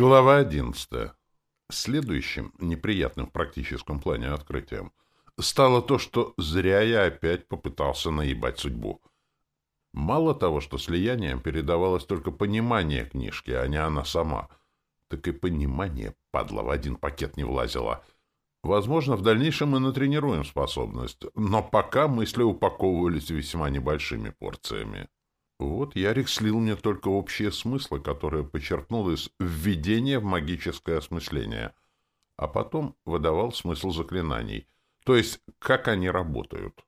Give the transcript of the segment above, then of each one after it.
Глава 11. Следующим неприятным в практическом плане открытием стало то, что зря я опять попытался наебать судьбу. Мало того, что слиянием передавалось только понимание книжки, а не она сама, так и понимание, падла, в один пакет не влазило. Возможно, в дальнейшем мы натренируем способность, но пока мысли упаковывались весьма небольшими порциями. Вот Ярик слил мне только общие смыслы, которые почерпнул из введения в магическое осмысление, а потом выдавал смысл заклинаний, то есть как они работают.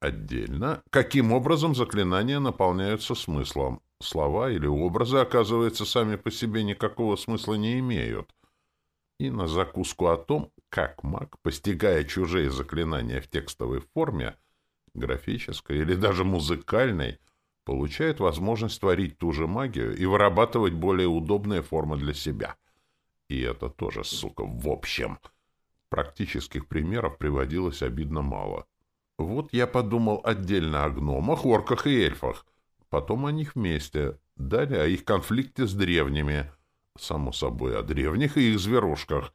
Отдельно, каким образом заклинания наполняются смыслом. Слова или образы, оказывается, сами по себе никакого смысла не имеют. И на закуску о том, как маг, постигая чужие заклинания в текстовой форме, графической или даже музыкальной, получает возможность творить ту же магию и вырабатывать более удобные формы для себя. И это тоже, сука, в общем. Практических примеров приводилось обидно мало. Вот я подумал отдельно о гномах, орках и эльфах. Потом о них вместе. Далее о их конфликте с древними. Само собой, о древних и их зверушках.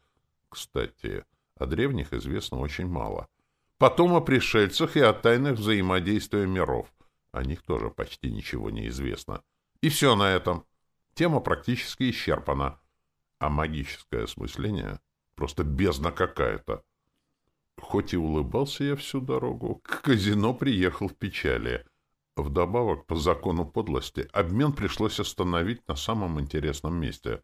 Кстати, о древних известно очень мало. Потом о пришельцах и о тайных взаимодействиях миров. О них тоже почти ничего не известно. И все на этом. Тема практически исчерпана. А магическое осмысление — просто бездна какая-то. Хоть и улыбался я всю дорогу, к казино приехал в печали. Вдобавок, по закону подлости, обмен пришлось остановить на самом интересном месте.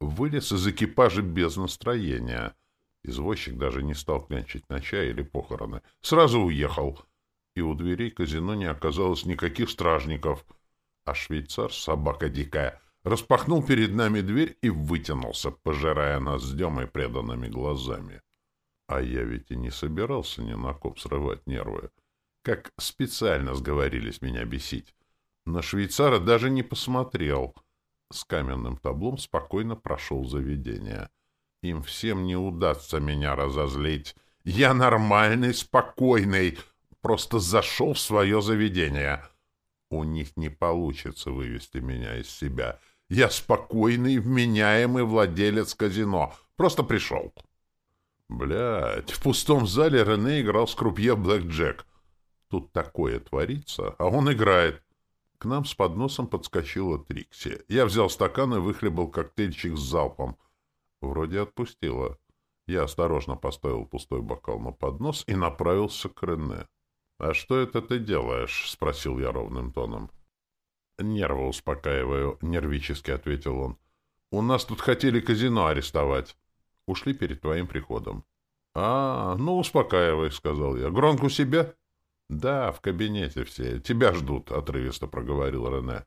Вылез из экипажа без настроения. Извозчик даже не стал клянчить на чай или похороны. Сразу уехал — и у дверей казино не оказалось никаких стражников, а швейцар, собака дикая, распахнул перед нами дверь и вытянулся, пожирая нас с Демой преданными глазами. А я ведь и не собирался ни на ком срывать нервы. Как специально сговорились меня бесить. На швейцара даже не посмотрел. С каменным таблом спокойно прошел заведение. Им всем не удастся меня разозлить. Я нормальный, спокойный, просто зашел в свое заведение. У них не получится вывести меня из себя. Я спокойный, вменяемый владелец казино. Просто пришел. Блядь, в пустом зале Рене играл с крупье Блэк Джек. Тут такое творится, а он играет. К нам с подносом подскочила Трикси. Я взял стакан и выхлебал коктейльчик с залпом. Вроде отпустила. Я осторожно поставил пустой бокал на поднос и направился к Рене. «А что это ты делаешь?» — спросил я ровным тоном. «Нервы успокаиваю», — нервически ответил он. «У нас тут хотели казино арестовать. Ушли перед твоим приходом». «А, ну, успокаивай», — сказал я. «Гронк у себя?» «Да, в кабинете все. Тебя ждут», — отрывисто проговорил Рене.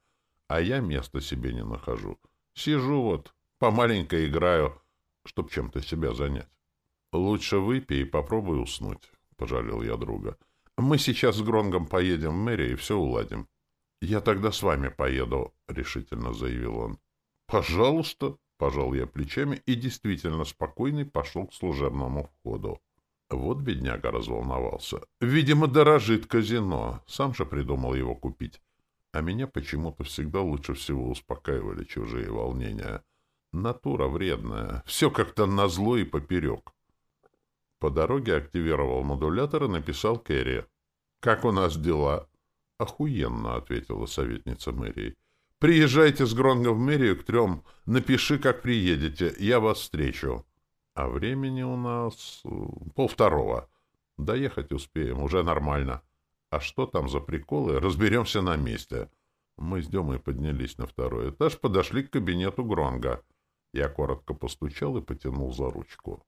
«А я места себе не нахожу. Сижу вот, помаленько играю, чтоб чем-то себя занять». «Лучше выпей и попробуй уснуть», — пожалел я друга. Мы сейчас с Гронгом поедем в мэрию и все уладим. — Я тогда с вами поеду, — решительно заявил он. — Пожалуйста, — пожал я плечами и действительно спокойный пошел к служебному входу. Вот бедняга разволновался. Видимо, дорожит казино. Сам же придумал его купить. А меня почему-то всегда лучше всего успокаивали чужие волнения. Натура вредная. Все как-то назло и поперек. По дороге активировал модулятор и написал Кэрри. «Как у нас дела?» «Охуенно», — ответила советница мэрии. «Приезжайте с Гронго в мэрию к трем. Напиши, как приедете. Я вас встречу». «А времени у нас э, полвторого. Доехать успеем, уже нормально. А что там за приколы, разберемся на месте». Мы с Демой поднялись на второй этаж, подошли к кабинету Гронга. Я коротко постучал и потянул за ручку.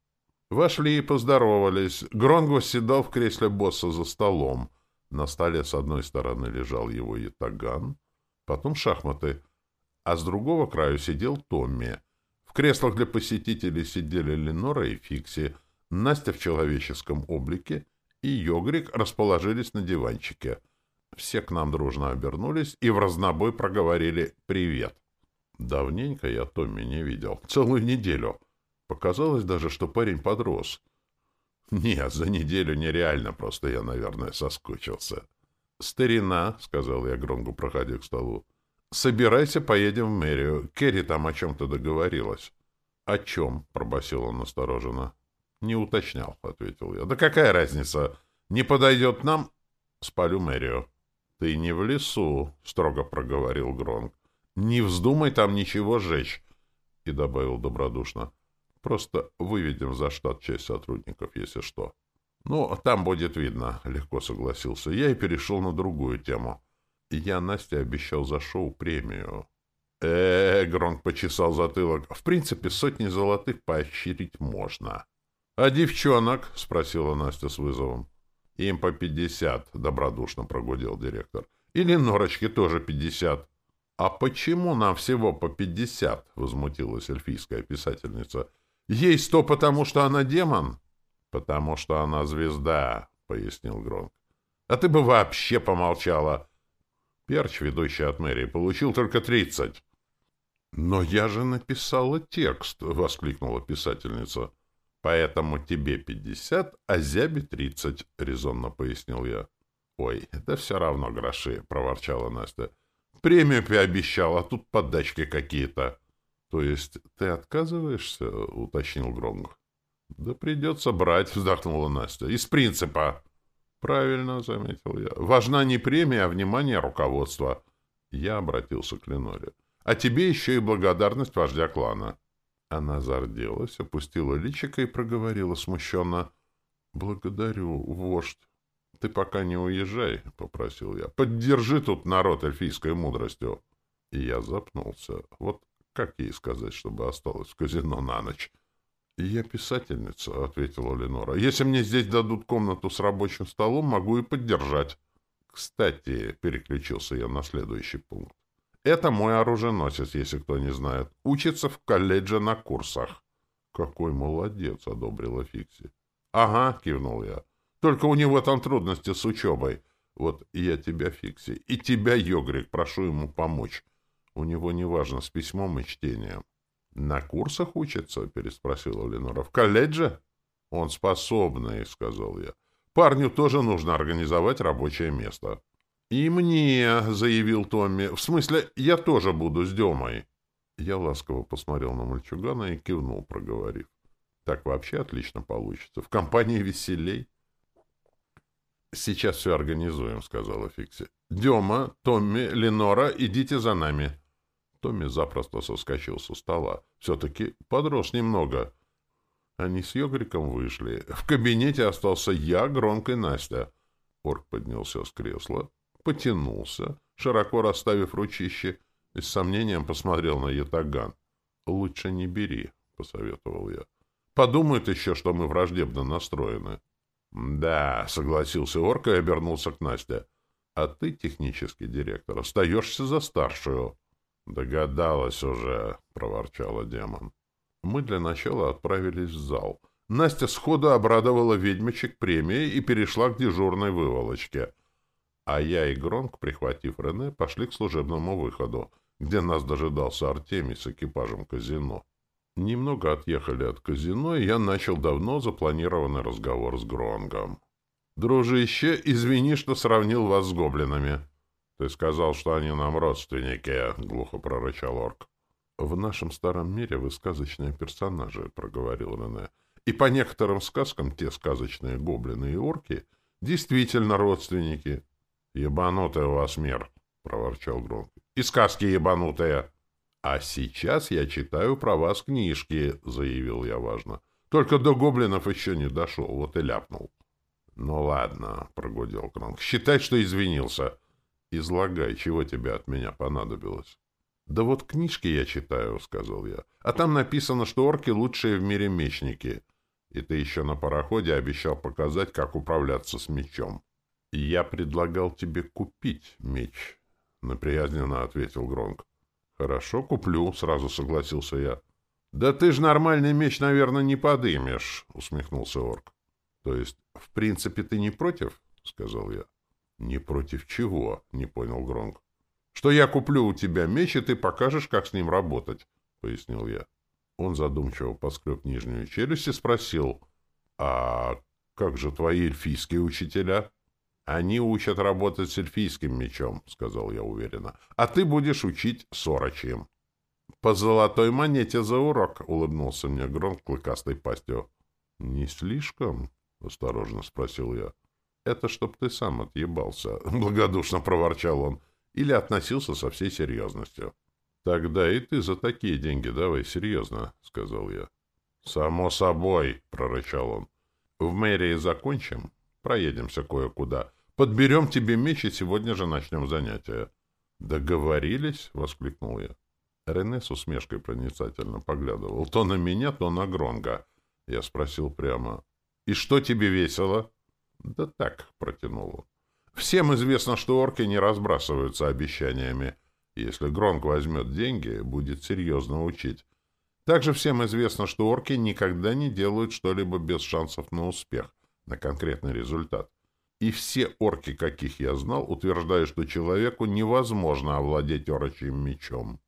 Вошли и поздоровались. Гронго сидел в кресле босса за столом. На столе с одной стороны лежал его ятаган, потом шахматы, а с другого краю сидел Томми. В креслах для посетителей сидели Ленора и Фикси, Настя в человеческом облике и Йогрик расположились на диванчике. Все к нам дружно обернулись и в разнобой проговорили «Привет». Давненько я Томми не видел. Целую неделю. Показалось даже, что парень подрос. Нет, за неделю нереально, просто я, наверное, соскучился. «Старина», — сказал я Гронгу, проходя к столу, — «собирайся, поедем в мэрию. Керри там о чем-то договорилась». «О чем?» — пробасил он настороженно. «Не уточнял», — ответил я. «Да какая разница? Не подойдет нам?» «Спалю мэрию». «Ты не в лесу», — строго проговорил Гронк. «Не вздумай там ничего жечь», — и добавил добродушно. «Просто выведем за штат часть сотрудников, если что». «Ну, там будет видно», — легко согласился я и перешел на другую тему. Я Насте обещал за шоу премию. э, -э Гронк почесал затылок. «В принципе, сотни золотых поощрить можно». «А девчонок?» — спросила Настя с вызовом. «Им по пятьдесят», — добродушно прогудел директор. «Или Норочке тоже пятьдесят». «А почему нам всего по пятьдесят?» — возмутилась эльфийская писательница. «Ей сто, потому что она демон?» «Потому что она звезда», — пояснил Гронк. «А ты бы вообще помолчала!» Перч, ведущий от мэрии, получил только тридцать. «Но я же написала текст!» — воскликнула писательница. «Поэтому тебе пятьдесят, а зябе тридцать», — резонно пояснил я. «Ой, да все равно гроши», — проворчала Настя. «Премию пообещал, а тут подачки какие-то». «То есть ты отказываешься?» — уточнил Гронг. «Да придется брать», — вздохнула Настя. «Из принципа». «Правильно», — заметил я. «Важна не премия, а внимание руководства». Я обратился к Леноре. «А тебе еще и благодарность вождя клана». Она зарделась, опустила личико и проговорила смущенно. «Благодарю, вождь. Ты пока не уезжай», — попросил я. «Поддержи тут народ эльфийской мудростью». И я запнулся. Вот как ей сказать, чтобы осталась в казино на ночь? «Я писательница», — ответила Ленора. «Если мне здесь дадут комнату с рабочим столом, могу и поддержать». «Кстати», — переключился я на следующий пункт. «Это мой оруженосец, если кто не знает. Учится в колледже на курсах». «Какой молодец», — одобрила Фикси. «Ага», — кивнул я. «Только у него там трудности с учебой. Вот я тебя, Фикси, и тебя, Йогрик, прошу ему помочь. У него неважно с письмом и чтением». «На курсах учится?» — переспросила Ленора. «В колледже?» «Он способный», — сказал я. «Парню тоже нужно организовать рабочее место». «И мне», — заявил Томми. «В смысле, я тоже буду с Демой». Я ласково посмотрел на мальчугана и кивнул, проговорив. «Так вообще отлично получится. В компании веселей». «Сейчас все организуем», — сказала Фикси. «Дема, Томми, Ленора, идите за нами». Томми запросто соскочил со стола. Все-таки подрос немного. Они с Йогриком вышли. В кабинете остался я, Громко и Настя. Орк поднялся с кресла, потянулся, широко расставив ручище, и с сомнением посмотрел на ятаган. «Лучше не бери», — посоветовал я. «Подумают еще, что мы враждебно настроены». «Да», — согласился Орк и обернулся к Насте. «А ты, технический директор, остаешься за старшую». «Догадалась уже», — проворчала демон. Мы для начала отправились в зал. Настя сходу обрадовала ведьмочек премией и перешла к дежурной выволочке. А я и Гронк, прихватив Рене, пошли к служебному выходу, где нас дожидался Артемий с экипажем казино. Немного отъехали от казино, и я начал давно запланированный разговор с Гронгом. «Дружище, извини, что сравнил вас с гоблинами». «Ты сказал, что они нам родственники», — глухо прорычал орк. «В нашем старом мире вы сказочные персонажи», — проговорил Рене. «И по некоторым сказкам те сказочные гоблины и орки действительно родственники». «Ебанутый у вас мир», — проворчал Громко. «И сказки ебанутые». «А сейчас я читаю про вас книжки», — заявил я важно. «Только до гоблинов еще не дошел, вот и ляпнул». «Ну ладно», — прогудел Кронг. «Считай, что извинился». Излагай, чего тебе от меня понадобилось. Да вот книжки я читаю, сказал я. А там написано, что орки лучшие в мире мечники. И ты еще на пароходе обещал показать, как управляться с мечом. Я предлагал тебе купить меч, наприязненно ответил Гронк. Хорошо, куплю, сразу согласился я. Да ты ж нормальный меч, наверное, не подымешь, усмехнулся орк. То есть, в принципе, ты не против? сказал я. «Не против чего?» — не понял Гронк. «Что я куплю у тебя меч, и ты покажешь, как с ним работать», — пояснил я. Он задумчиво поскреб нижнюю челюсть и спросил, «А как же твои эльфийские учителя?» «Они учат работать с эльфийским мечом», — сказал я уверенно. «А ты будешь учить сорочьим». По золотой монете за урок, — улыбнулся мне Гронк клыкастой пастью. — Не слишком? — осторожно спросил я. — Это чтоб ты сам отъебался, — благодушно проворчал он, или относился со всей серьезностью. — Тогда и ты за такие деньги давай серьезно, — сказал я. — Само собой, — прорычал он. — В мэрии закончим, проедемся кое-куда. Подберем тебе меч и сегодня же начнем занятия. — Договорились? — воскликнул я. Рене с усмешкой проницательно поглядывал. То на меня, то на Гронга. Я спросил прямо. «И что тебе весело?» «Да так», — протянул он. «Всем известно, что орки не разбрасываются обещаниями. Если Гронг возьмет деньги, будет серьезно учить. Также всем известно, что орки никогда не делают что-либо без шансов на успех, на конкретный результат. И все орки, каких я знал, утверждают, что человеку невозможно овладеть орочьим мечом.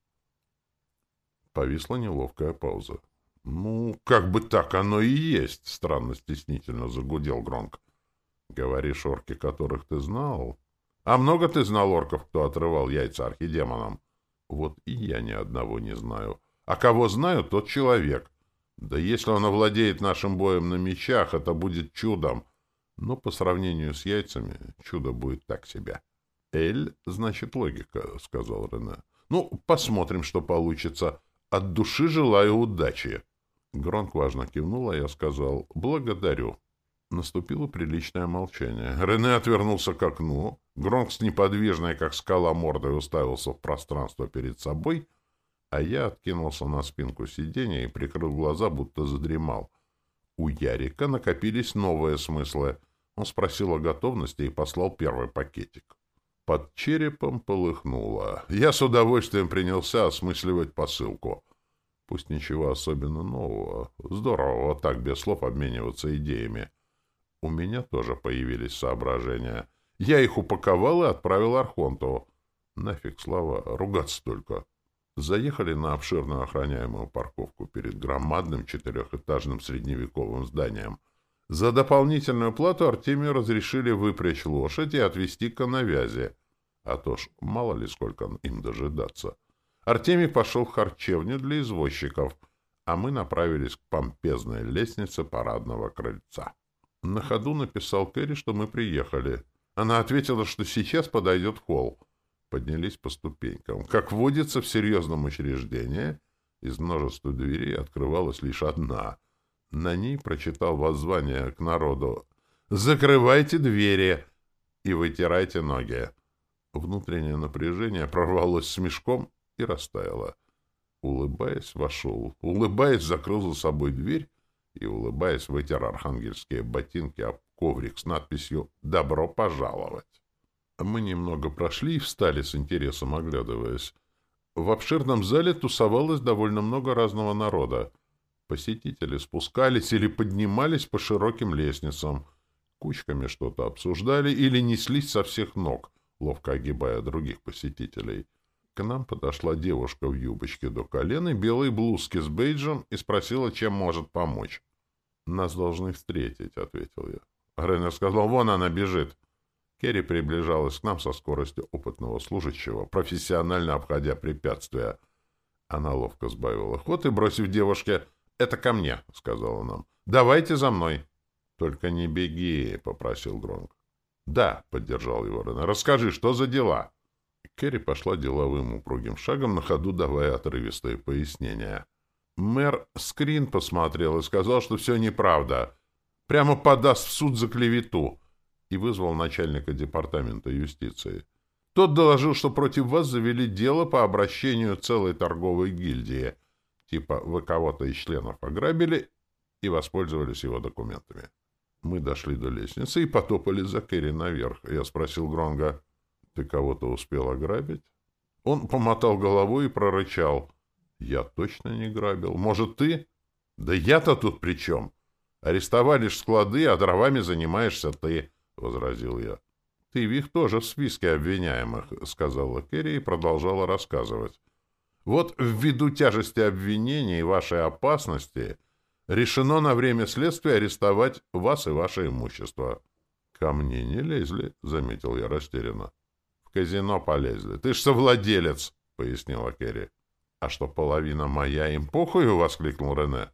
Повисла неловкая пауза. — Ну, как бы так оно и есть, — странно стеснительно загудел Гронк. — Говоришь, орки, которых ты знал? А много ты знал орков, кто отрывал яйца архидемонам? Вот и я ни одного не знаю. А кого знаю, тот человек. Да если он овладеет нашим боем на мечах, это будет чудом. Но по сравнению с яйцами чудо будет так себе. — Эль, значит, логика, — сказал Рене. — Ну, посмотрим, что получится. От души желаю удачи. Гронк важно кивнул, а я сказал «благодарю». Наступило приличное молчание. Рене отвернулся к окну. Гронк с неподвижной, как скала, мордой уставился в пространство перед собой, а я откинулся на спинку сиденья и прикрыл глаза, будто задремал. У Ярика накопились новые смыслы. Он спросил о готовности и послал первый пакетик. Под черепом полыхнуло. Я с удовольствием принялся осмысливать посылку. Пусть ничего особенно нового. Здорово вот так без слов обмениваться идеями. У меня тоже появились соображения. Я их упаковал и отправил Архонту. Нафиг слова, ругаться только. Заехали на обширную охраняемую парковку перед громадным четырехэтажным средневековым зданием. За дополнительную плату Артемию разрешили выпрячь лошадь и отвезти к навязи. А то ж, мало ли сколько им дожидаться. Артемий пошел в харчевню для извозчиков, а мы направились к помпезной лестнице парадного крыльца. На ходу написал Кэрри, что мы приехали. Она ответила, что сейчас подойдет холл. Поднялись по ступенькам. Как водится в серьезном учреждении, из множества дверей открывалась лишь одна. На ней прочитал воззвание к народу «Закрывайте двери и вытирайте ноги». Внутреннее напряжение прорвалось с мешком и растаяла. Улыбаясь, вошел. Улыбаясь, закрыл за собой дверь и, улыбаясь, вытер архангельские ботинки об коврик с надписью «Добро пожаловать». Мы немного прошли и встали с интересом, оглядываясь. В обширном зале тусовалось довольно много разного народа. Посетители спускались или поднимались по широким лестницам, кучками что-то обсуждали или неслись со всех ног, ловко огибая других посетителей. К нам подошла девушка в юбочке до колен и белой блузке с бейджем и спросила, чем может помочь. «Нас должны встретить», — ответил я. Ренер сказал, «Вон она бежит». Керри приближалась к нам со скоростью опытного служащего, профессионально обходя препятствия. Она ловко сбавила ход и, бросив девушке, «Это ко мне», — сказала нам. «Давайте за мной». «Только не беги», — попросил Гронк. «Да», — поддержал его Ренер. «Расскажи, что за дела?» Керри пошла деловым упругим шагом, на ходу давая отрывистые пояснения. Мэр скрин посмотрел и сказал, что все неправда. Прямо подаст в суд за клевету. И вызвал начальника департамента юстиции. Тот доложил, что против вас завели дело по обращению целой торговой гильдии. Типа вы кого-то из членов ограбили и воспользовались его документами. Мы дошли до лестницы и потопали за Керри наверх. Я спросил Гронга. Ты кого-то успел ограбить? Он помотал головой и прорычал. Я точно не грабил. Может, ты? Да я-то тут при чем? Арестовали ж склады, а дровами занимаешься ты, — возразил я. Ты в их тоже в списке обвиняемых, — сказала Керри и продолжала рассказывать. Вот ввиду тяжести обвинений и вашей опасности решено на время следствия арестовать вас и ваше имущество. — Ко мне не лезли, — заметил я растерянно. В казино полезли. Ты ж совладелец, — пояснила Керри. «А что, половина моя им похую?» — воскликнул Рене.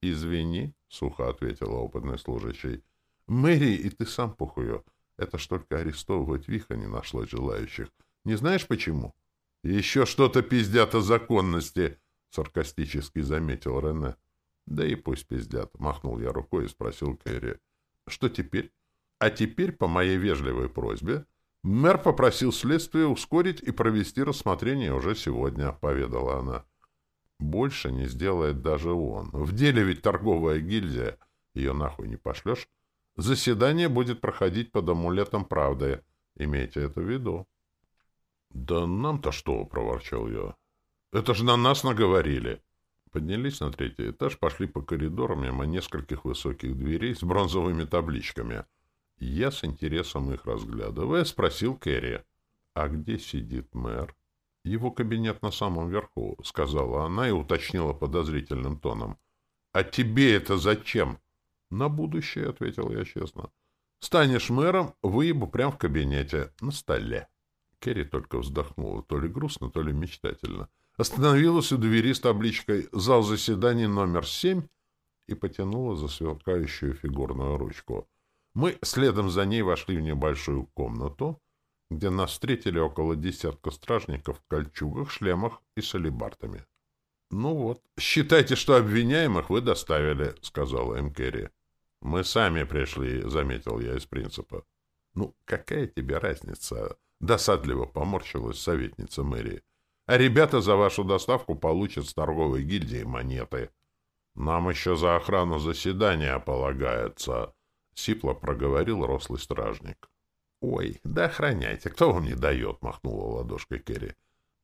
«Извини», — сухо ответила опытный служащий. «Мэри и ты сам похую. Это ж только арестовывать Виха не нашлось желающих. Не знаешь почему?» «Еще что-то пиздят о законности», — саркастически заметил Рене. «Да и пусть пиздят», — махнул я рукой и спросил Кэрри. «Что теперь?» «А теперь, по моей вежливой просьбе, мэр попросил следствие ускорить и провести рассмотрение уже сегодня», — поведала она. «Больше не сделает даже он. В деле ведь торговая гильдия. Ее нахуй не пошлешь. Заседание будет проходить под амулетом правды. Имейте это в виду». «Да нам-то что?» — проворчал я. «Это же на нас наговорили!» Поднялись на третий этаж, пошли по коридорам мимо нескольких высоких дверей с бронзовыми табличками. Я с интересом их разглядывая, спросил Кэрри, «А где сидит мэр?» «Его кабинет на самом верху», — сказала она и уточнила подозрительным тоном. «А тебе это зачем?» «На будущее», — ответил я честно. «Станешь мэром, выебу прямо в кабинете, на столе». Керри только вздохнула, то ли грустно, то ли мечтательно. Остановилась у двери с табличкой «Зал заседаний номер 7» и потянула за сверкающую фигурную ручку. Мы следом за ней вошли в небольшую комнату, где нас встретили около десятка стражников в кольчугах, шлемах и с алебардами. — Ну вот, считайте, что обвиняемых вы доставили, — сказала им Керри. — Мы сами пришли, — заметил я из принципа. — Ну, какая тебе разница? Досадливо поморщилась советница мэрии. А ребята за вашу доставку получат с торговой гильдии монеты. Нам еще за охрану заседания полагается, сипло проговорил рослый стражник. Ой, да охраняйте, кто вам не дает, махнула ладошкой Керри.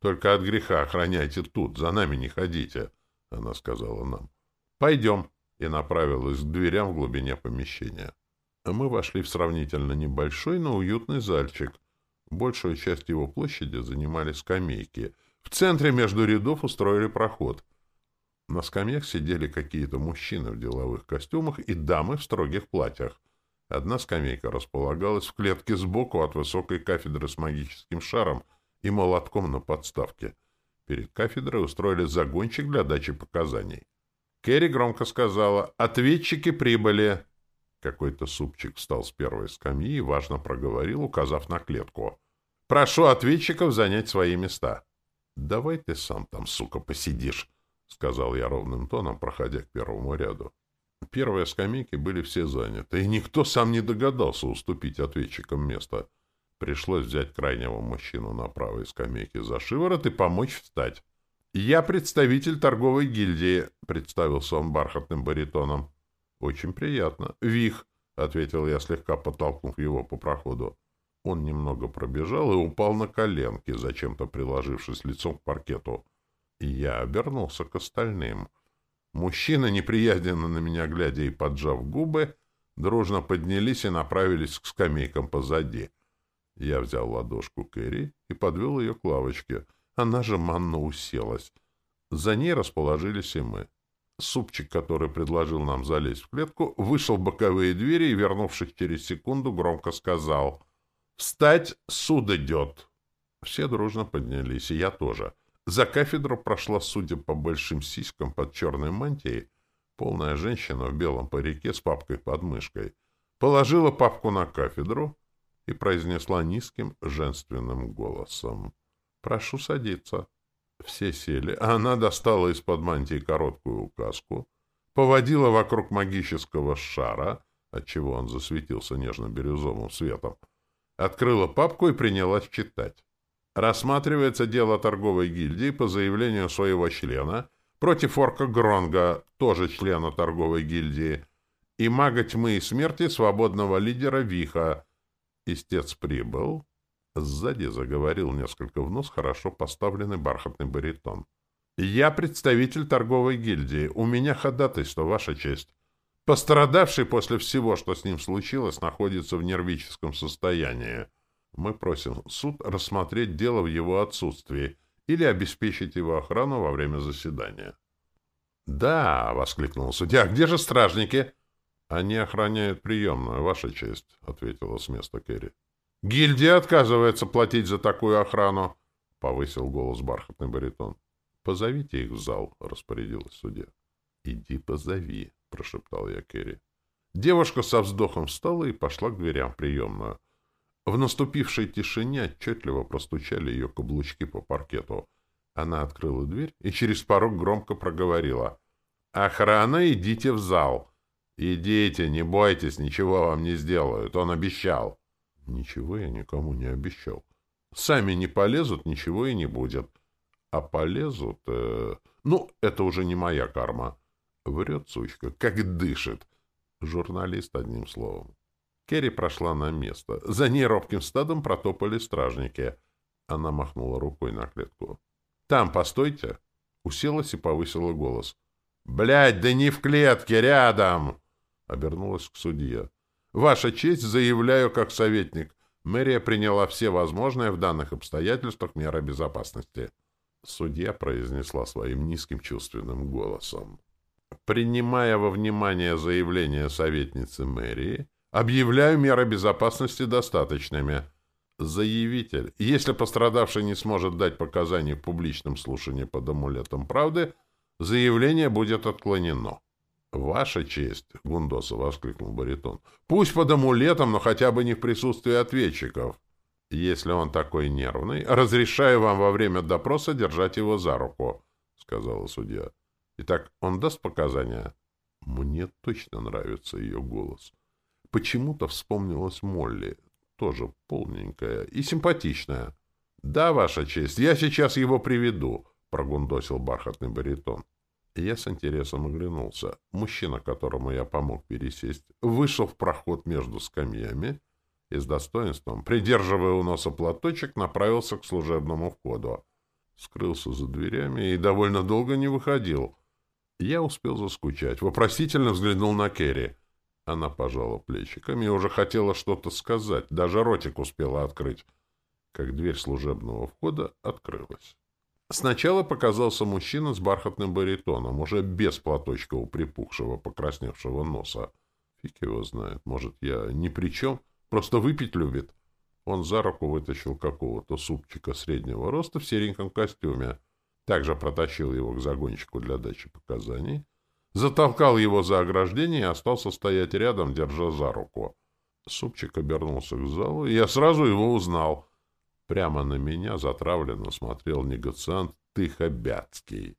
Только от греха охраняйте тут, за нами не ходите, она сказала нам. Пойдем, и направилась к дверям в глубине помещения. Мы вошли в сравнительно небольшой, но уютный зальчик, Большую часть его площади занимали скамейки. В центре между рядов устроили проход. На скамьях сидели какие-то мужчины в деловых костюмах и дамы в строгих платьях. Одна скамейка располагалась в клетке сбоку от высокой кафедры с магическим шаром и молотком на подставке. Перед кафедрой устроили загончик для дачи показаний. Керри громко сказала «Ответчики прибыли!» Какой-то супчик встал с первой скамьи и важно проговорил, указав на клетку. «Прошу ответчиков занять свои места». «Давай ты сам там, сука, посидишь», — сказал я ровным тоном, проходя к первому ряду. Первые скамейки были все заняты, и никто сам не догадался уступить ответчикам место. Пришлось взять крайнего мужчину на правой скамейке за шиворот и помочь встать. «Я представитель торговой гильдии», — представился он бархатным баритоном. «Очень приятно. Вих», — ответил я, слегка подтолкнув его по проходу. Он немного пробежал и упал на коленки, зачем-то приложившись лицом к паркету. И я обернулся к остальным. Мужчины, неприязненно на меня глядя и поджав губы, дружно поднялись и направились к скамейкам позади. Я взял ладошку Кэрри и подвел ее к лавочке. Она же манно уселась. За ней расположились и мы. Супчик, который предложил нам залезть в клетку, вышел в боковые двери и, вернувшись через секунду, громко сказал «Встать, суд идет!» Все дружно поднялись, и я тоже. За кафедру прошла, судя по большим сиськам под черной мантией, полная женщина в белом парике с папкой под мышкой. Положила папку на кафедру и произнесла низким женственным голосом. «Прошу садиться». Все сели, а она достала из-под мантии короткую указку, поводила вокруг магического шара, отчего он засветился нежно-бирюзовым светом, открыла папку и принялась читать. Рассматривается дело торговой гильдии по заявлению своего члена против орка Гронга, тоже члена торговой гильдии, и мага тьмы и смерти свободного лидера Виха. Истец прибыл, Сзади заговорил несколько в нос хорошо поставленный бархатный баритон. «Я представитель торговой гильдии. У меня ходатайство, Ваша честь. Пострадавший после всего, что с ним случилось, находится в нервическом состоянии. Мы просим суд рассмотреть дело в его отсутствии или обеспечить его охрану во время заседания». «Да!» — воскликнул судья. «Где же стражники?» «Они охраняют приемную, Ваша честь», — ответила с места Керри. «Гильдия отказывается платить за такую охрану», — повысил голос бархатный баритон. Позовите их в зал, — распорядилась судья. — Иди позови, — прошептал я Керри. Девушка со вздохом встала и пошла к дверям в приемную. В наступившей тишине отчетливо простучали ее каблучки по паркету. Она открыла дверь и через порог громко проговорила. «Охрана, идите в зал!» «Идите, не бойтесь, ничего вам не сделают, он обещал». «Ничего я никому не обещал. Сами не полезут, ничего и не будет. А полезут... Э... Ну, это уже не моя карма». Врет сучка, как дышит. Журналист, одним словом. Керри прошла на место. За ней робким стадом протопали стражники. Она махнула рукой на клетку. «Там, постойте!» Уселась и повысила голос. «Блядь, да не в клетке, рядом!» Обернулась к судье. «Ваша честь, заявляю как советник. Мэрия приняла все возможные в данных обстоятельствах меры безопасности». Судья произнесла своим низким чувственным голосом. «Принимая во внимание заявление советницы мэрии, объявляю меры безопасности достаточными. Заявитель, если пострадавший не сможет дать показания в публичном слушании под амулетом правды, заявление будет отклонено». «Ваша честь!» — Гундоса воскликнул баритон. «Пусть под амулетом, но хотя бы не в присутствии ответчиков. Если он такой нервный, разрешаю вам во время допроса держать его за руку», — сказала судья. «Итак, он даст показания?» Мне точно нравится ее голос. Почему-то вспомнилась Молли, тоже полненькая и симпатичная. «Да, ваша честь, я сейчас его приведу», — прогундосил бархатный баритон. Я с интересом оглянулся. Мужчина, которому я помог пересесть, вышел в проход между скамьями и с достоинством, придерживая у носа платочек, направился к служебному входу. Скрылся за дверями и довольно долго не выходил. Я успел заскучать. Вопросительно взглянул на Керри. Она пожала плечиками и уже хотела что-то сказать, даже ротик успела открыть, как дверь служебного входа открылась. Сначала показался мужчина с бархатным баритоном, уже без платочка у припухшего, покрасневшего носа. Фиг его знает, может, я ни при чем, просто выпить любит. Он за руку вытащил какого-то супчика среднего роста в сереньком костюме, также протащил его к загонщику для дачи показаний, затолкал его за ограждение и остался стоять рядом, держа за руку. Супчик обернулся к залу, и я сразу его узнал — Прямо на меня затравленно смотрел негациант Тыхобятский.